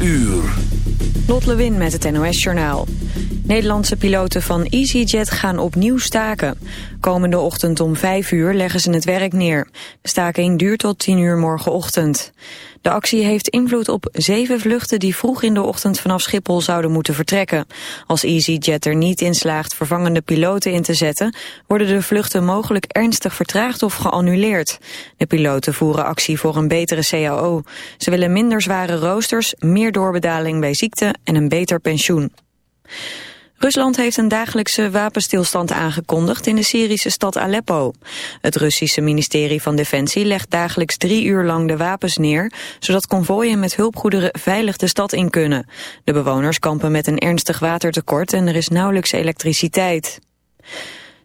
uur. Lot Lewin met het NOS Journaal. Nederlandse piloten van EasyJet gaan opnieuw staken. Komende ochtend om 5 uur leggen ze het werk neer. De staking duurt tot 10 uur morgenochtend. De actie heeft invloed op zeven vluchten die vroeg in de ochtend vanaf Schiphol zouden moeten vertrekken. Als EasyJet er niet in slaagt vervangende piloten in te zetten, worden de vluchten mogelijk ernstig vertraagd of geannuleerd. De piloten voeren actie voor een betere CAO. Ze willen minder zware roosters, meer doorbetaling bij ziekte en een beter pensioen. Rusland heeft een dagelijkse wapenstilstand aangekondigd in de Syrische stad Aleppo. Het Russische ministerie van Defensie legt dagelijks drie uur lang de wapens neer, zodat konvooien met hulpgoederen veilig de stad in kunnen. De bewoners kampen met een ernstig watertekort en er is nauwelijks elektriciteit.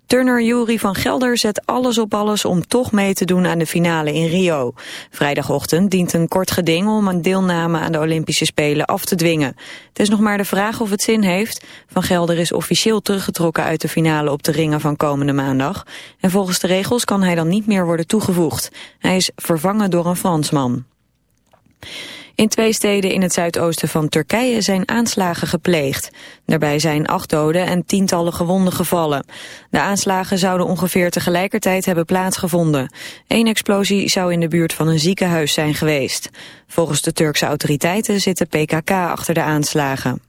Turner Jury van Gelder zet alles op alles om toch mee te doen aan de finale in Rio. Vrijdagochtend dient een kort geding om een deelname aan de Olympische Spelen af te dwingen. Het is nog maar de vraag of het zin heeft. Van Gelder is officieel teruggetrokken uit de finale op de ringen van komende maandag. En volgens de regels kan hij dan niet meer worden toegevoegd. Hij is vervangen door een Fransman. In twee steden in het zuidoosten van Turkije zijn aanslagen gepleegd. Daarbij zijn acht doden en tientallen gewonden gevallen. De aanslagen zouden ongeveer tegelijkertijd hebben plaatsgevonden. Eén explosie zou in de buurt van een ziekenhuis zijn geweest. Volgens de Turkse autoriteiten zit de PKK achter de aanslagen.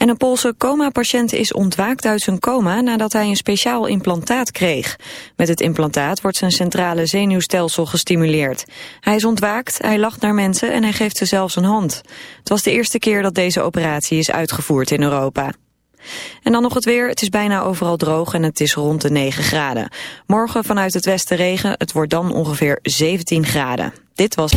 En een Poolse coma-patiënt is ontwaakt uit zijn coma nadat hij een speciaal implantaat kreeg. Met het implantaat wordt zijn centrale zenuwstelsel gestimuleerd. Hij is ontwaakt, hij lacht naar mensen en hij geeft ze zelfs een hand. Het was de eerste keer dat deze operatie is uitgevoerd in Europa. En dan nog het weer. Het is bijna overal droog en het is rond de 9 graden. Morgen vanuit het westen regen. Het wordt dan ongeveer 17 graden. Dit was...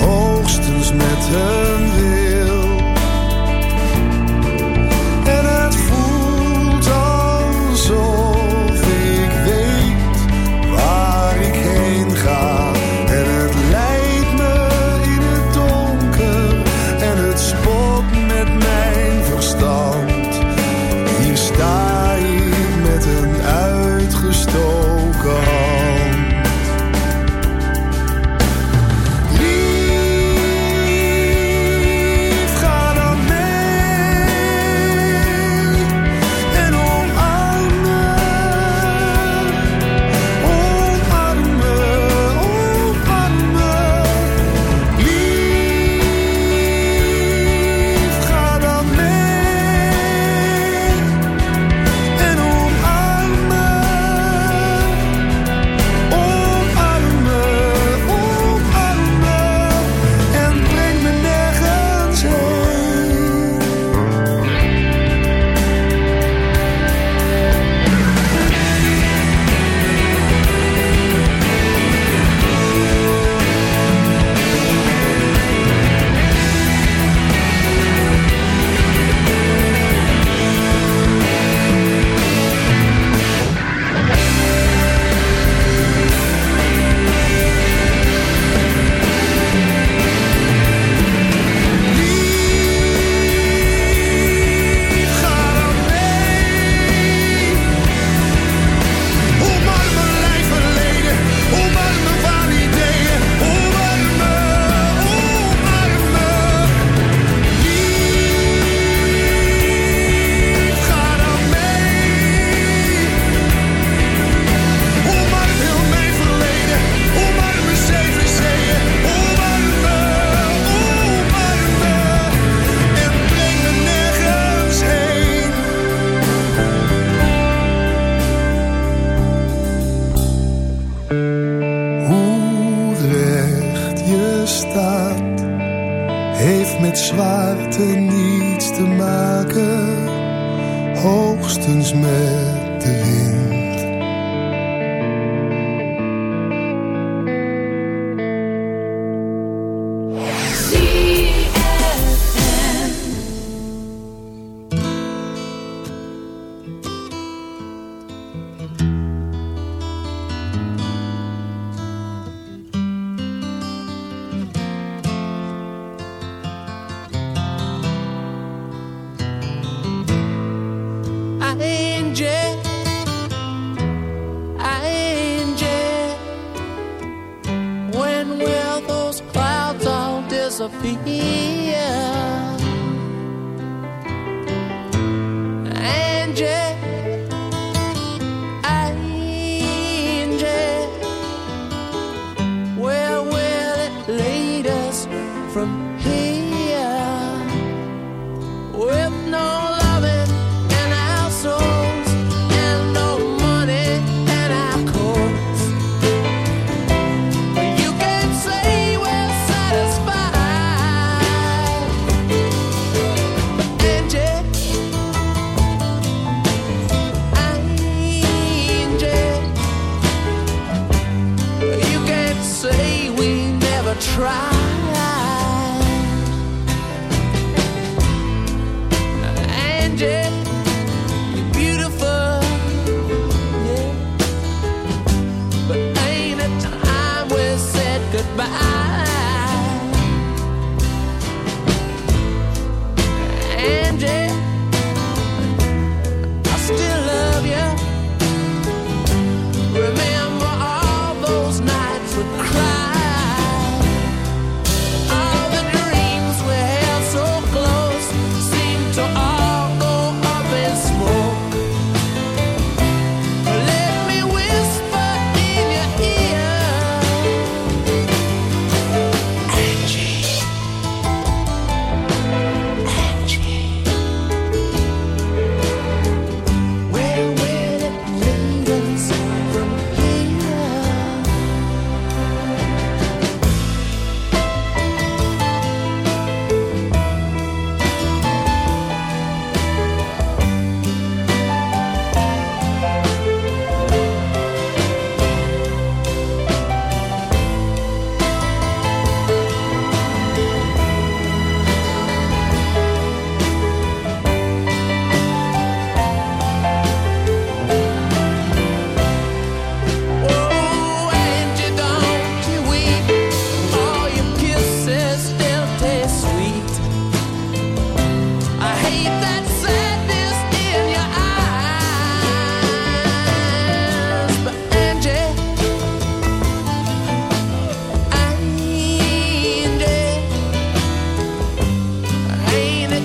hoogstens met hem.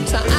So I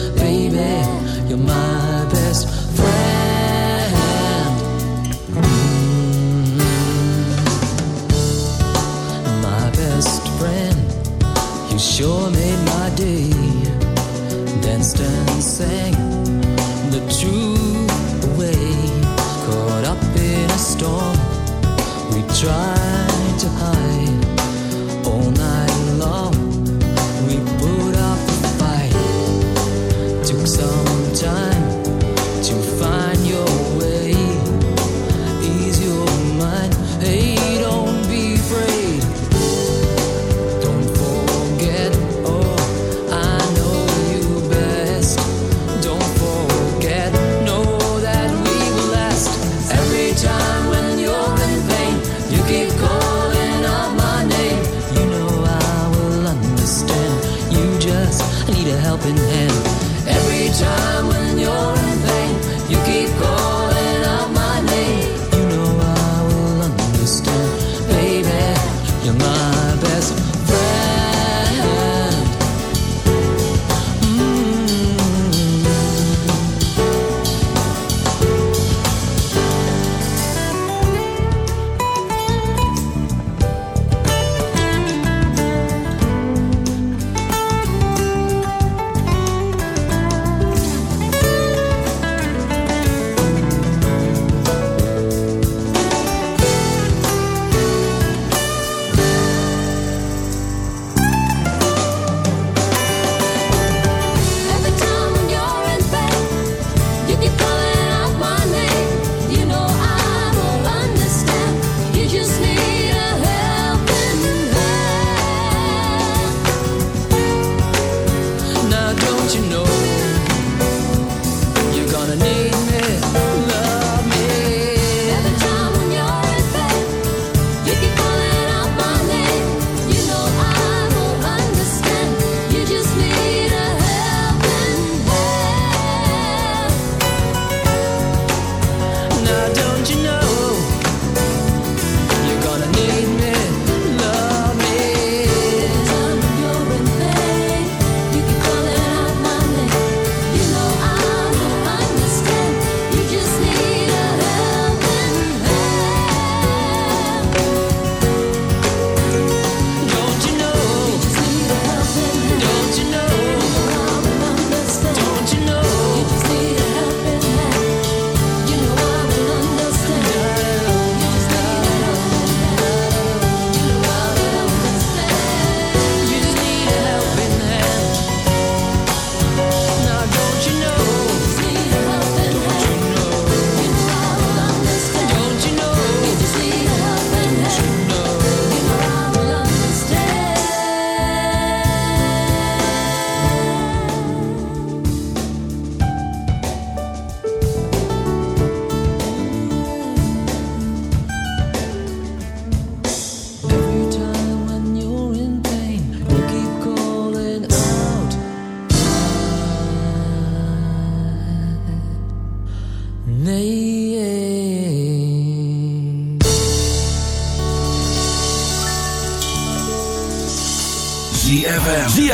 you're my best friend. Mm. My best friend, you sure made my day. Danced and sang the true way. Caught up in a storm, we tried. helping hand every time.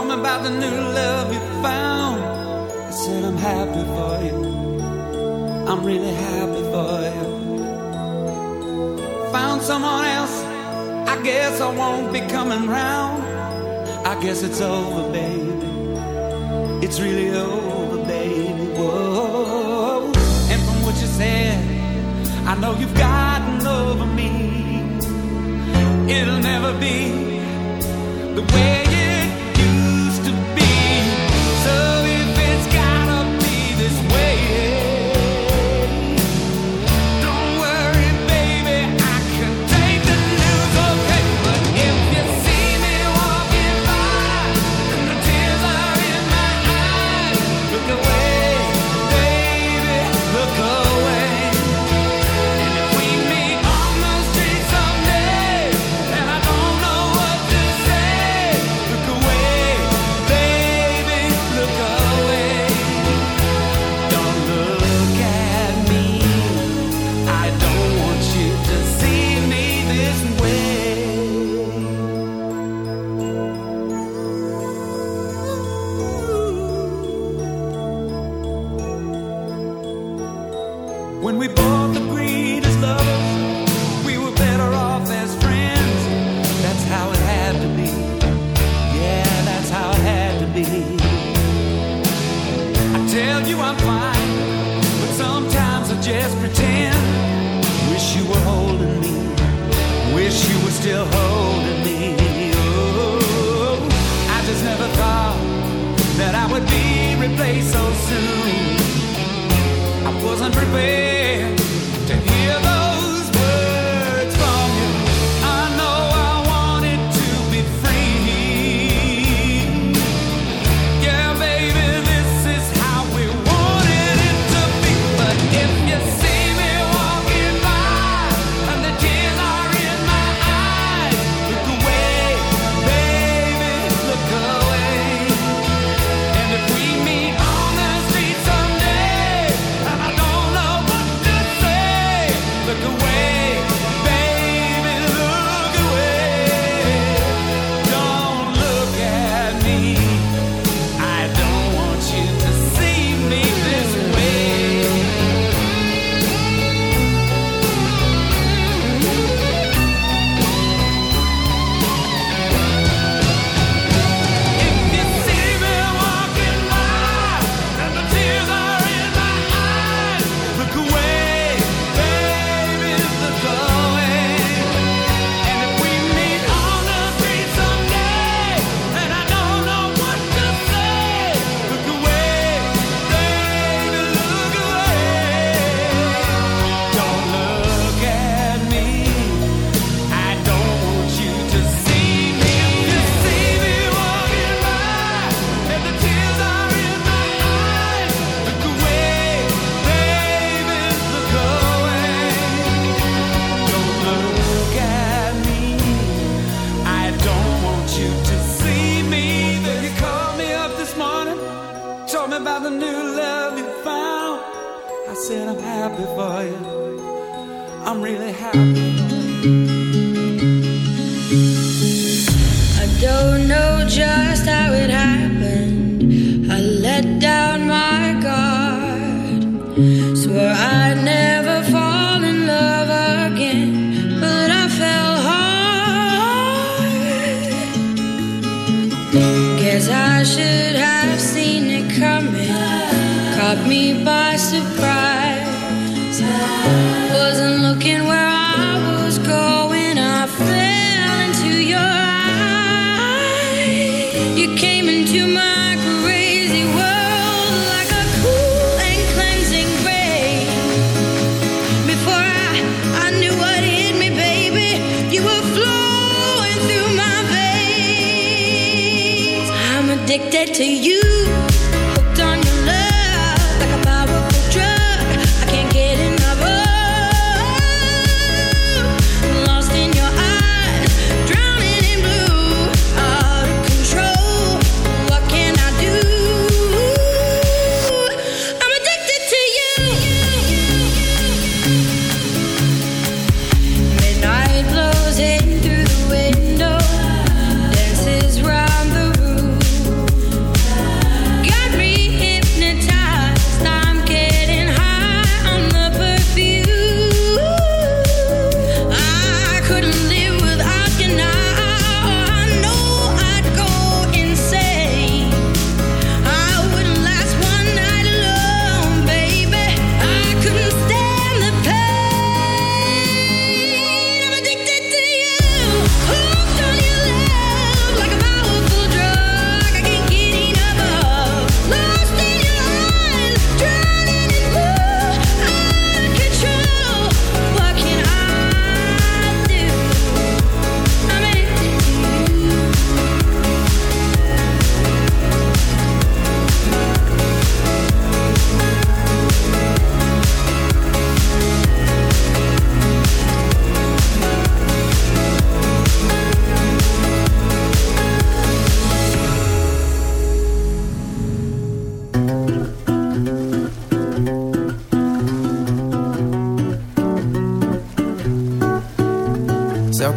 Told me about the new love you found. I said, I'm happy for you. I'm really happy for you. Found someone else, I guess I won't be coming round. I guess it's over, baby. It's really over, baby. Whoa. And from what you said, I know you've gotten to you.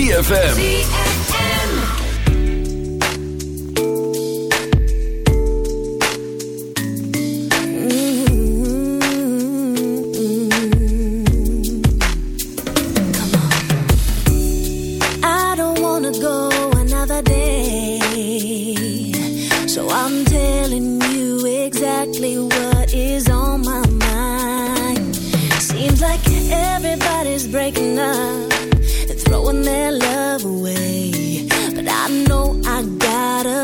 ZFM.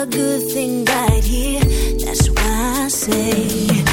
a good thing right here. That's why I say.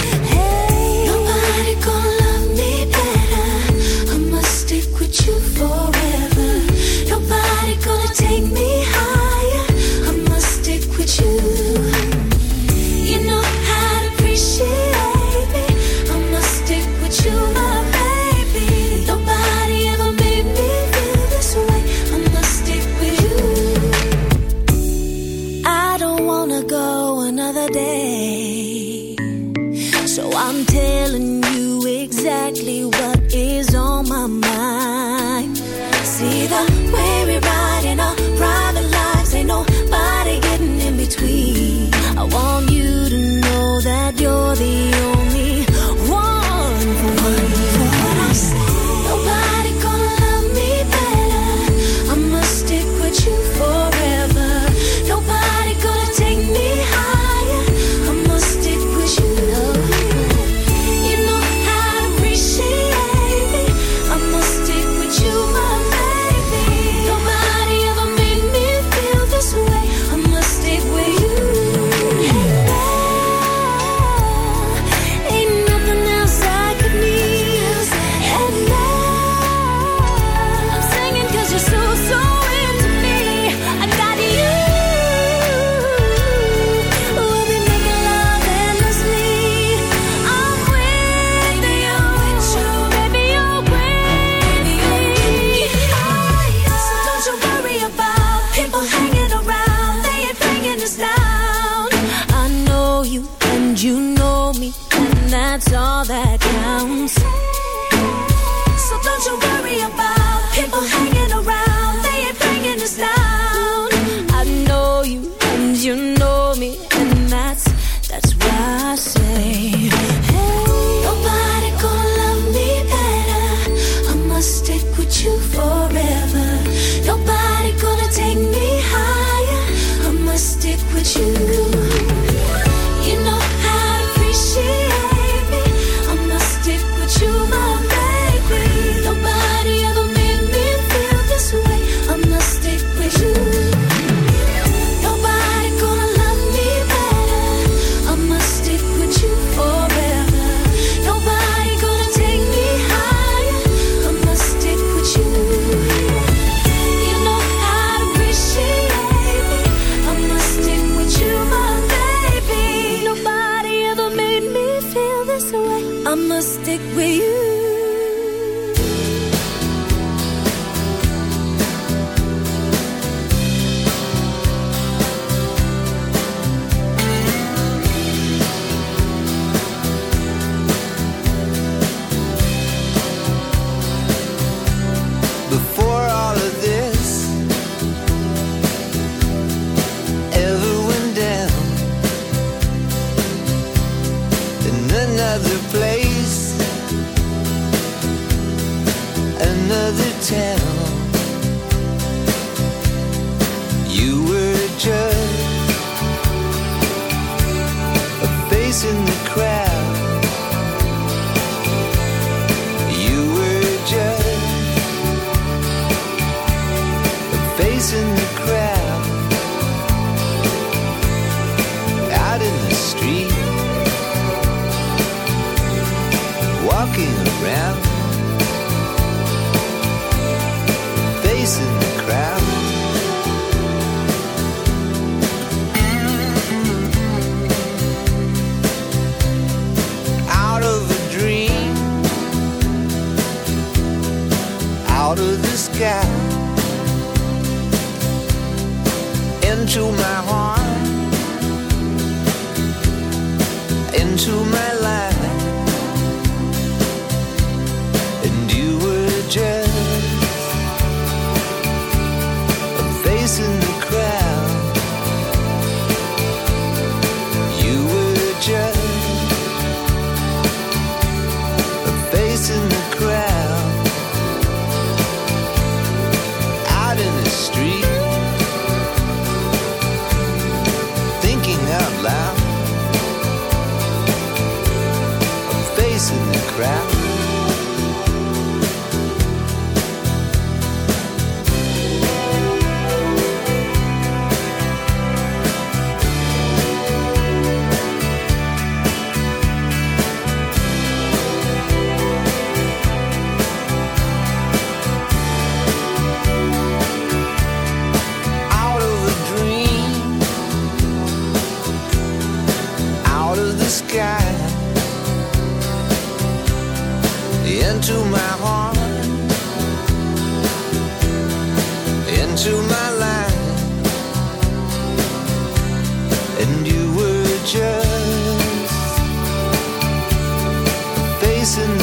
chasing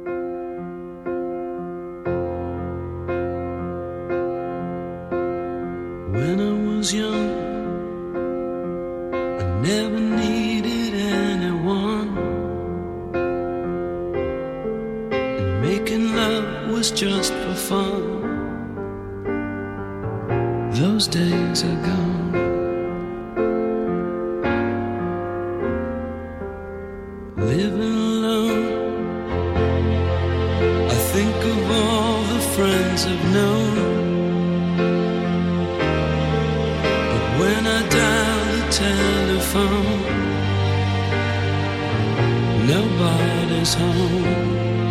Nobody's home.